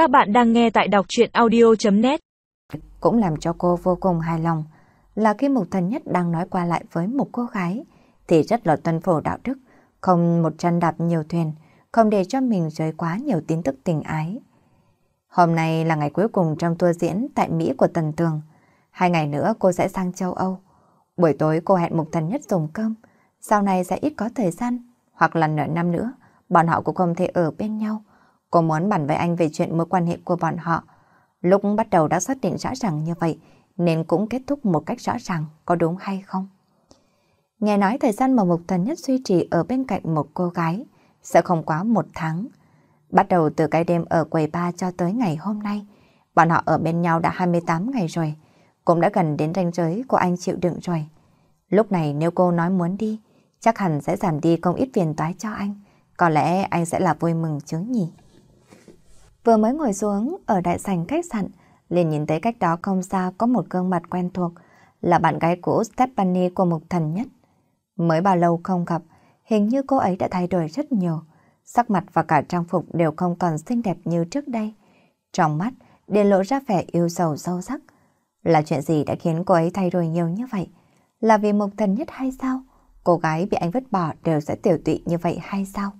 Các bạn đang nghe tại đọc chuyện audio.net Cũng làm cho cô vô cùng hài lòng là khi Mục Thần Nhất đang nói qua lại với một cô gái thì rất là tuân phổ đạo đức, không một chân đạp nhiều thuyền, không để cho mình rơi quá nhiều tin tức tình ái. Hôm nay là ngày cuối cùng trong tour diễn tại Mỹ của Tần Tường. Hai ngày nữa cô sẽ sang châu Âu. Buổi tối cô hẹn Mục Thần Nhất dùng cơm. Sau này sẽ ít có thời gian, hoặc là nửa năm nữa, bọn họ cũng không thể ở bên nhau. Cô muốn bàn với anh về chuyện mối quan hệ của bọn họ. Lúc bắt đầu đã xác định rõ ràng như vậy, nên cũng kết thúc một cách rõ ràng, có đúng hay không? Nghe nói thời gian mà Mục Thần Nhất duy trì ở bên cạnh một cô gái sẽ không quá một tháng. Bắt đầu từ cái đêm ở quầy ba cho tới ngày hôm nay, bọn họ ở bên nhau đã 28 ngày rồi, cũng đã gần đến ranh giới của anh chịu đựng rồi. Lúc này nếu cô nói muốn đi, chắc hẳn sẽ giảm đi không ít phiền toái cho anh. Có lẽ anh sẽ là vui mừng chứ nhỉ? Vừa mới ngồi xuống ở đại sảnh khách sạn, liền nhìn thấy cách đó không xa có một gương mặt quen thuộc, là bạn gái cũ Stephanie của Mục Thần Nhất. Mới bao lâu không gặp, hình như cô ấy đã thay đổi rất nhiều. Sắc mặt và cả trang phục đều không còn xinh đẹp như trước đây. Trong mắt, để lộ ra vẻ yêu sầu sâu sắc. Là chuyện gì đã khiến cô ấy thay đổi nhiều như vậy? Là vì Mục Thần Nhất hay sao? Cô gái bị anh vứt bỏ đều sẽ tiểu tụy như vậy hay sao?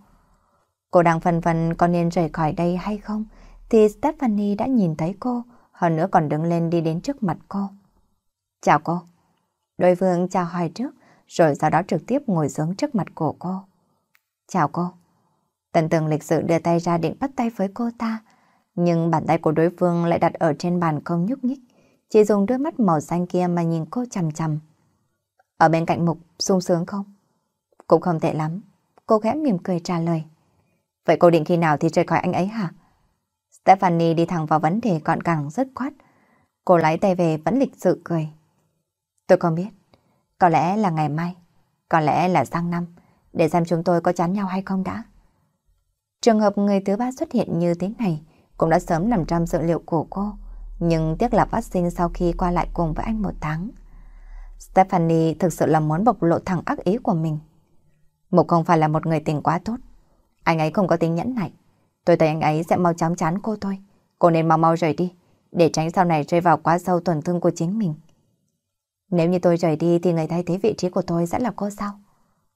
Cô đang phân vân có nên rời khỏi đây hay không, thì Stephanie đã nhìn thấy cô, hơn nữa còn đứng lên đi đến trước mặt cô. Chào cô. Đối phương chào hỏi trước, rồi sau đó trực tiếp ngồi xuống trước mặt của cô. Chào cô. Tần tường lịch sự đưa tay ra định bắt tay với cô ta, nhưng bàn tay của đối phương lại đặt ở trên bàn không nhúc nhích, chỉ dùng đôi mắt màu xanh kia mà nhìn cô chằm chằm. Ở bên cạnh mục, sung sướng không? Cũng không tệ lắm. Cô khẽ mỉm cười trả lời. Vậy cô định khi nào thì rời khỏi anh ấy hả? Stephanie đi thẳng vào vấn đề gọn gàng rất quát. Cô lái tay về vẫn lịch sự cười. Tôi không biết. Có lẽ là ngày mai. Có lẽ là sang năm. Để xem chúng tôi có chán nhau hay không đã. Trường hợp người thứ ba xuất hiện như thế này cũng đã sớm nằm trong dự liệu của cô. Nhưng tiếc là phát sinh sau khi qua lại cùng với anh một tháng. Stephanie thực sự là muốn bộc lộ thẳng ác ý của mình. Mục không phải là một người tình quá tốt. Anh ấy không có tính nhẫn nại. Tôi thấy anh ấy sẽ mau chóng chán cô thôi. Cô nên mau mau rời đi, để tránh sau này rơi vào quá sâu tổn thương của chính mình. Nếu như tôi rời đi thì người thay thế vị trí của tôi sẽ là cô sao?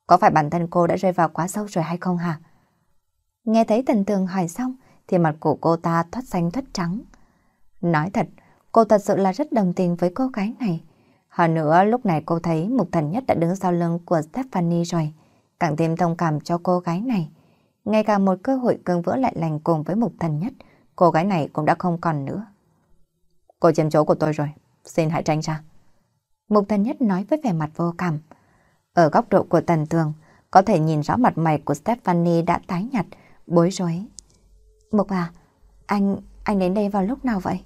Có phải bản thân cô đã rơi vào quá sâu rồi hay không hả? Nghe thấy Tần Tường hỏi xong thì mặt của cô ta thoát xanh thoát trắng. Nói thật, cô thật sự là rất đồng tình với cô gái này. Hơn nữa lúc này cô thấy Mục Thần Nhất đã đứng sau lưng của Stephanie rồi, càng thêm thông cảm cho cô gái này. Ngay cả một cơ hội cường vỡ lại lành cùng với Mục Thần Nhất, cô gái này cũng đã không còn nữa. Cô chiếm chỗ của tôi rồi, xin hãy tránh ra. Mục Thần Nhất nói với vẻ mặt vô cảm. Ở góc độ của Tần Tường, có thể nhìn rõ mặt mày của Stephanie đã tái nhặt, bối rối. Mục à, anh, anh đến đây vào lúc nào vậy?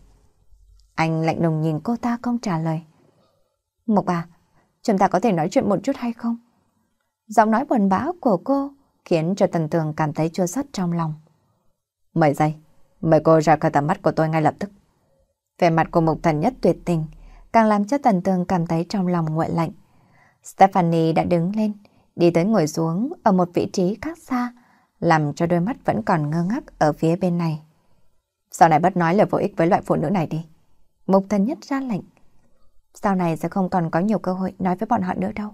Anh lạnh lùng nhìn cô ta không trả lời. Mục à, chúng ta có thể nói chuyện một chút hay không? Giọng nói buồn bã của cô khiến cho Tần Tường cảm thấy chua xót trong lòng. Mời giây, mời cô ra khỏi tầm mắt của tôi ngay lập tức. Về mặt của Mục Thần Nhất tuyệt tình, càng làm cho Tần Tường cảm thấy trong lòng nguội lạnh. Stephanie đã đứng lên, đi tới ngồi xuống ở một vị trí khác xa, làm cho đôi mắt vẫn còn ngơ ngác ở phía bên này. Sau này bất nói lời vô ích với loại phụ nữ này đi. Mục Thần Nhất ra lệnh. Sau này sẽ không còn có nhiều cơ hội nói với bọn họ nữa đâu.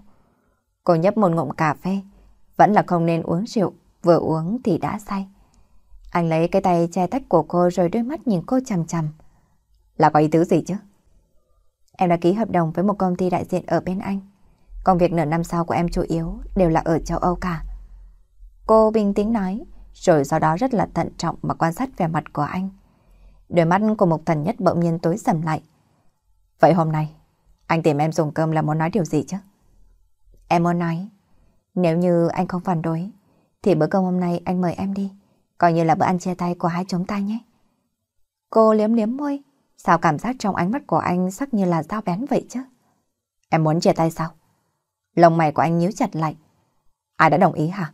Cô nhấp một ngụm cà phê, vẫn là không nên uống rượu, vừa uống thì đã say. Anh lấy cái tay che tách của cô rồi đôi mắt nhìn cô chằm chằm. Là có ý tứ gì chứ? Em đã ký hợp đồng với một công ty đại diện ở bên Anh. Công việc nửa năm sau của em chủ yếu đều là ở châu Âu cả. Cô bình tĩnh nói, rồi sau đó rất là thận trọng mà quan sát vẻ mặt của anh. Đôi mắt của một thần nhất bỗng nhiên tối sầm lại. Vậy hôm nay, anh tìm em dùng cơm là muốn nói điều gì chứ? Em muốn nói, nếu như anh không phản đối, thì bữa cơm hôm nay anh mời em đi, coi như là bữa ăn chia tay của hai chúng ta nhé. Cô liếm liếm môi, sao cảm giác trong ánh mắt của anh sắc như là dao bén vậy chứ? Em muốn chia tay sao? Lông mày của anh nhíu chặt lại. Ai đã đồng ý hả?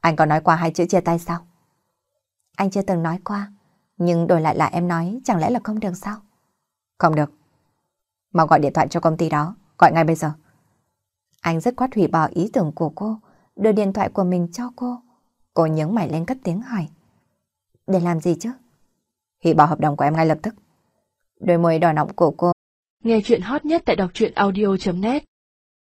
Anh có nói qua hai chữ chia tay sao? Anh chưa từng nói qua, nhưng đổi lại là em nói chẳng lẽ là không được sao? Không được. Mau gọi điện thoại cho công ty đó, gọi ngay bây giờ. Anh rất quát hủy bỏ ý tưởng của cô, đưa điện thoại của mình cho cô. Cô nhấn mày lên cất tiếng hỏi. Để làm gì chứ? hủy bỏ hợp đồng của em ngay lập tức. Đôi môi đỏ nọng của cô. Nghe chuyện hot nhất tại đọc truyện audio.net